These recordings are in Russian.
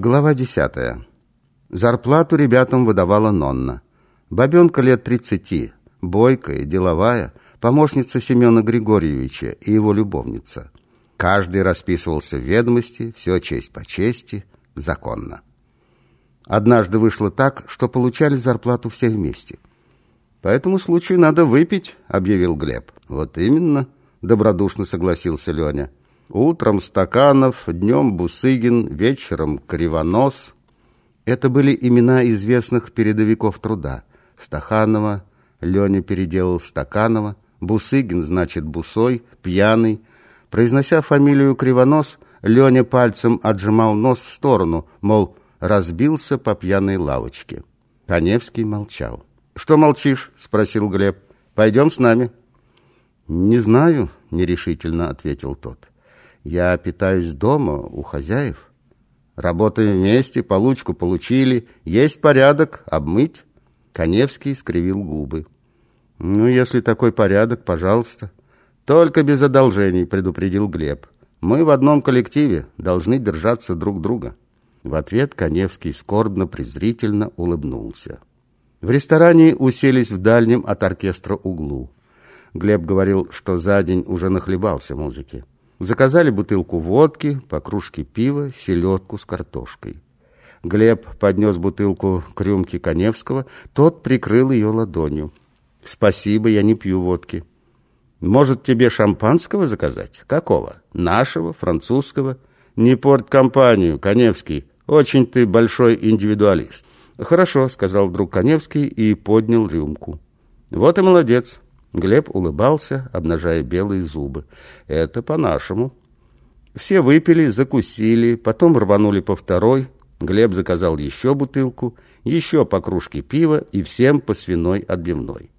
Глава десятая. Зарплату ребятам выдавала Нонна. Бабенка лет тридцати, бойкая, деловая, помощница Семена Григорьевича и его любовница. Каждый расписывался в ведомости, все честь по чести, законно. Однажды вышло так, что получали зарплату все вместе. «По этому случаю надо выпить», — объявил Глеб. «Вот именно», — добродушно согласился Леня. «Утром Стаканов, днем Бусыгин, вечером Кривонос». Это были имена известных передовиков труда. Стаханова, Леня переделал Стаканова, Бусыгин, значит, Бусой, пьяный. Произнося фамилию Кривонос, Леня пальцем отжимал нос в сторону, мол, разбился по пьяной лавочке. Коневский молчал. «Что молчишь?» — спросил Глеб. «Пойдем с нами». «Не знаю», — нерешительно ответил тот. «Я питаюсь дома у хозяев. Работаем вместе, получку получили. Есть порядок, обмыть». Коневский скривил губы. «Ну, если такой порядок, пожалуйста». «Только без одолжений», — предупредил Глеб. «Мы в одном коллективе, должны держаться друг друга». В ответ Коневский скорбно-презрительно улыбнулся. В ресторане уселись в дальнем от оркестра углу. Глеб говорил, что за день уже нахлебался музыки. Заказали бутылку водки, по кружке пива, селедку с картошкой. Глеб поднес бутылку к рюмке Коневского, тот прикрыл ее ладонью. «Спасибо, я не пью водки». «Может, тебе шампанского заказать? Какого? Нашего? Французского?» «Не порт компанию, Коневский. Очень ты большой индивидуалист». «Хорошо», — сказал друг Коневский и поднял рюмку. «Вот и молодец». Глеб улыбался, обнажая белые зубы. «Это по-нашему». Все выпили, закусили, потом рванули по второй. Глеб заказал еще бутылку, еще по кружке пива и всем по свиной отбивной.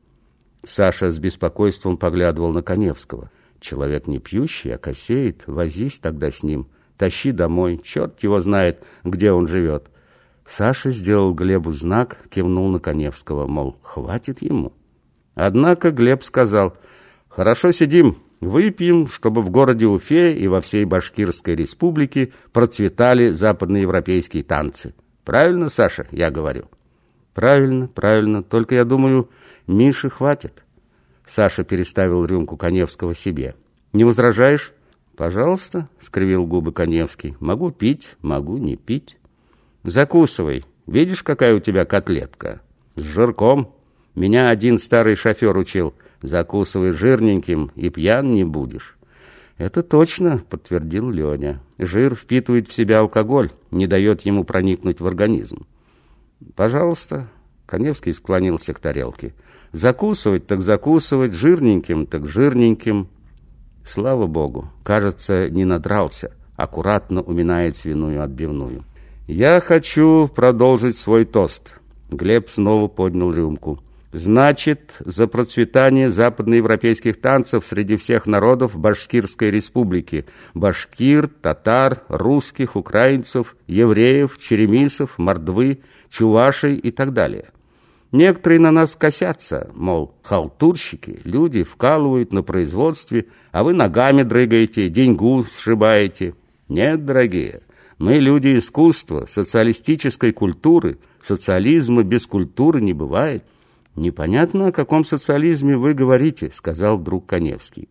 Саша с беспокойством поглядывал на Коневского. Человек не пьющий, а косеет, возись тогда с ним. Тащи домой, черт его знает, где он живет. Саша сделал Глебу знак, кивнул на Коневского, мол, хватит ему. Однако Глеб сказал, «Хорошо сидим, выпьем, чтобы в городе Уфе и во всей Башкирской республике процветали западноевропейские танцы. Правильно, Саша, я говорю?» «Правильно, правильно, только я думаю, Миши хватит». Саша переставил рюмку Коневского себе. «Не возражаешь?» «Пожалуйста», — скривил губы Коневский. «Могу пить, могу не пить». Закусывай. Видишь, какая у тебя котлетка? С жирком. Меня один старый шофер учил. Закусывай жирненьким, и пьян не будешь. Это точно, подтвердил Леня. Жир впитывает в себя алкоголь, не дает ему проникнуть в организм. Пожалуйста. Коневский склонился к тарелке. Закусывать так закусывать, жирненьким так жирненьким. Слава богу, кажется, не надрался, аккуратно уминает свиную отбивную. «Я хочу продолжить свой тост». Глеб снова поднял рюмку. «Значит, за процветание западноевропейских танцев среди всех народов Башкирской республики. Башкир, татар, русских, украинцев, евреев, черемисов, мордвы, чувашей и так далее». Некоторые на нас косятся, мол, халтурщики, люди вкалывают на производстве, а вы ногами дрыгаете, деньгу сшибаете. Нет, дорогие, мы люди искусства, социалистической культуры. Социализма без культуры не бывает. Непонятно, о каком социализме вы говорите, сказал друг Коневский.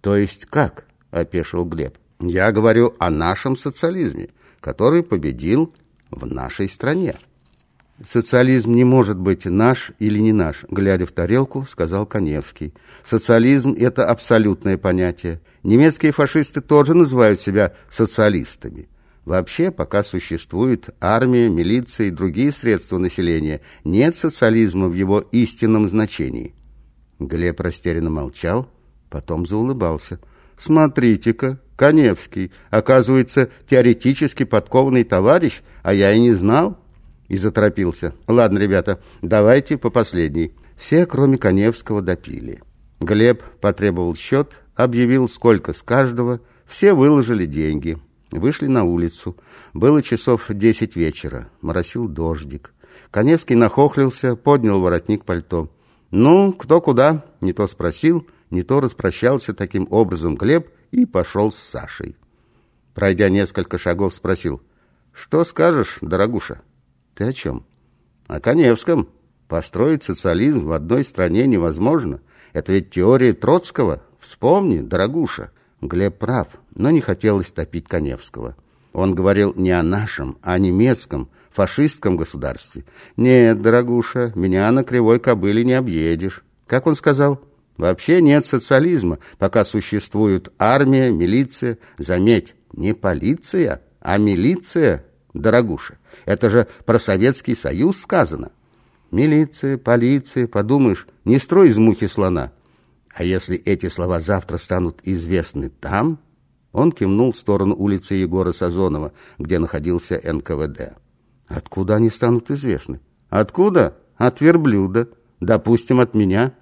То есть как? опешил Глеб. Я говорю о нашем социализме, который победил в нашей стране. «Социализм не может быть наш или не наш», глядя в тарелку, сказал Коневский. «Социализм – это абсолютное понятие. Немецкие фашисты тоже называют себя социалистами. Вообще, пока существует армия, милиция и другие средства населения, нет социализма в его истинном значении. Глеб растерянно молчал, потом заулыбался. «Смотрите-ка, Коневский, оказывается, теоретически подкованный товарищ, а я и не знал». И заторопился. «Ладно, ребята, давайте по последней». Все, кроме Коневского, допили. Глеб потребовал счет, объявил, сколько с каждого, все выложили деньги. Вышли на улицу. Было часов десять вечера. Моросил дождик. Коневский нахохлился, поднял воротник пальто. «Ну, кто куда?» Не то спросил, не то распрощался таким образом Глеб и пошел с Сашей. Пройдя несколько шагов, спросил. Что скажешь, дорогуша? Ты о чем? О Коневском. Построить социализм в одной стране невозможно. Это ведь теория Троцкого. Вспомни, дорогуша. Глеб прав, но не хотелось топить Коневского. Он говорил не о нашем, а о немецком, фашистском государстве. Нет, дорогуша, меня на кривой кобыле не объедешь. Как он сказал? Вообще нет социализма, пока существуют армия, милиция. Заметь, не полиция, а милиция, дорогуша. Это же про Советский Союз сказано. Милиция, полиция, подумаешь, не строй из мухи слона. А если эти слова завтра станут известны там... Он кивнул в сторону улицы Егора Сазонова, где находился НКВД. Откуда они станут известны? Откуда? От верблюда. Допустим, от меня.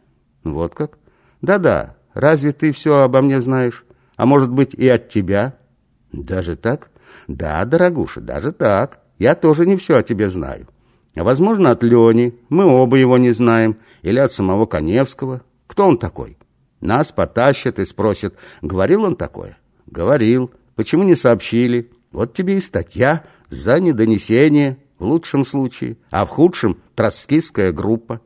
Вот как? Да-да, разве ты все обо мне знаешь? А может быть и от тебя? Даже так? Да, дорогуша, даже так. Я тоже не все о тебе знаю. А возможно, от Лени. Мы оба его не знаем. Или от самого Коневского. Кто он такой? Нас потащат и спросят, говорил он такое? Говорил. Почему не сообщили? Вот тебе и статья за недонесение, в лучшем случае, а в худшем – троцкистская группа.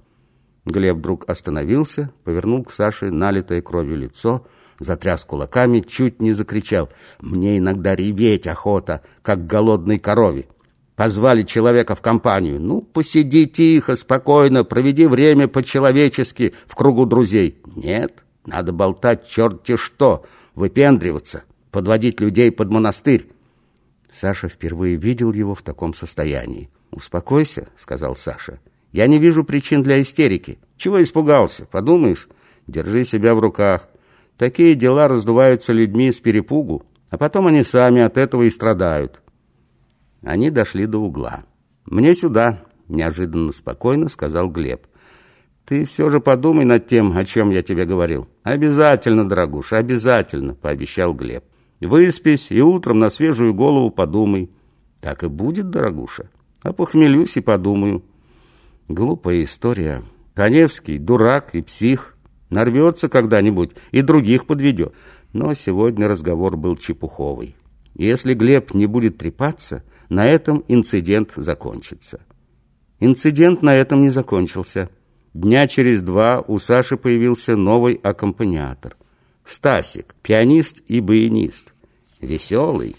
Глеб вдруг остановился, повернул к Саше налитое кровью лицо, затряс кулаками, чуть не закричал. «Мне иногда реветь охота, как голодной корове. Позвали человека в компанию. Ну, посиди тихо, спокойно, проведи время по-человечески в кругу друзей. Нет, надо болтать черти что, выпендриваться, подводить людей под монастырь. Саша впервые видел его в таком состоянии. «Успокойся», — сказал Саша. Я не вижу причин для истерики. Чего испугался? Подумаешь, держи себя в руках. Такие дела раздуваются людьми с перепугу, а потом они сами от этого и страдают. Они дошли до угла. «Мне сюда», — неожиданно спокойно сказал Глеб. «Ты все же подумай над тем, о чем я тебе говорил». «Обязательно, дорогуша, обязательно», — пообещал Глеб. «Выспись и утром на свежую голову подумай». «Так и будет, дорогуша. А похмелюсь и подумаю». Глупая история. Коневский дурак и псих. Нарвется когда-нибудь и других подведет. Но сегодня разговор был чепуховый. Если Глеб не будет трепаться, на этом инцидент закончится. Инцидент на этом не закончился. Дня через два у Саши появился новый аккомпаниатор. Стасик, пианист и баянист. Веселый,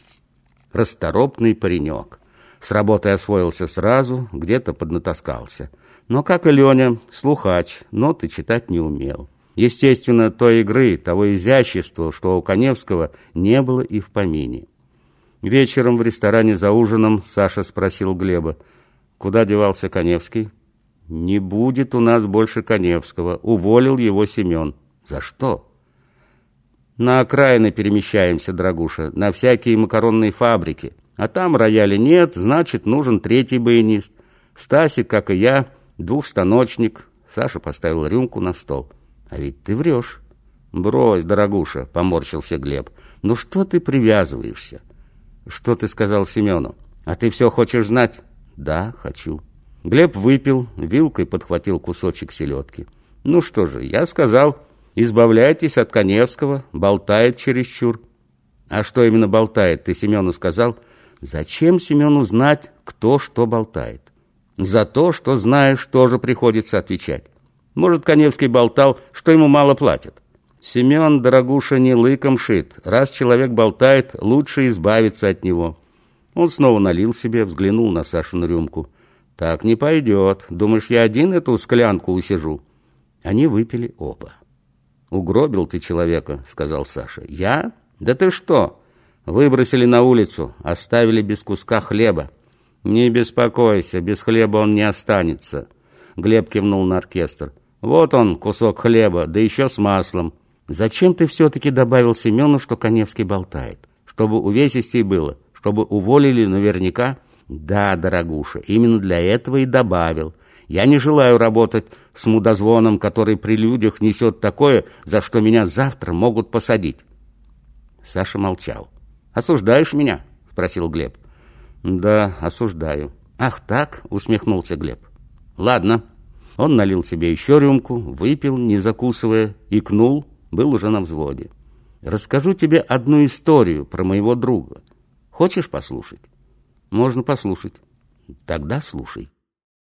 расторопный паренек. С работой освоился сразу, где-то поднатаскался – но, как и Леня, слухач, ноты читать не умел. Естественно, той игры, того изящества, что у Коневского, не было и в помине. Вечером в ресторане за ужином Саша спросил Глеба, куда девался Коневский? «Не будет у нас больше Коневского. Уволил его Семен». «За что?» «На окраины перемещаемся, дорогуша, на всякие макаронные фабрики. А там рояля нет, значит, нужен третий баянист. Стасик, как и я, Двухстаночник. Саша поставил рюмку на стол. А ведь ты врешь. Брось, дорогуша, поморщился Глеб. Ну что ты привязываешься? Что ты сказал Семену? А ты все хочешь знать? Да, хочу. Глеб выпил, вилкой подхватил кусочек селедки. Ну что же, я сказал, избавляйтесь от Коневского, болтает чересчур. А что именно болтает, ты Семену сказал? Зачем Семену знать, кто что болтает? За то, что знаешь, тоже приходится отвечать. Может, Коневский болтал, что ему мало платят. Семен, дорогуша, не лыком шит. Раз человек болтает, лучше избавиться от него. Он снова налил себе, взглянул на Сашину рюмку. «Так не пойдет. Думаешь, я один эту склянку усижу?» Они выпили оба. «Угробил ты человека», — сказал Саша. «Я? Да ты что? Выбросили на улицу, оставили без куска хлеба. «Не беспокойся, без хлеба он не останется», — Глеб кивнул на оркестр. «Вот он, кусок хлеба, да еще с маслом». «Зачем ты все-таки добавил Семену, что Коневский болтает? Чтобы увесистей было, чтобы уволили наверняка?» «Да, дорогуша, именно для этого и добавил. Я не желаю работать с мудозвоном, который при людях несет такое, за что меня завтра могут посадить». Саша молчал. «Осуждаешь меня?» — спросил Глеб. «Да, осуждаю». «Ах так?» — усмехнулся Глеб. «Ладно». Он налил себе еще рюмку, выпил, не закусывая, икнул, был уже на взводе. «Расскажу тебе одну историю про моего друга. Хочешь послушать?» Можно послушать. Тогда слушай.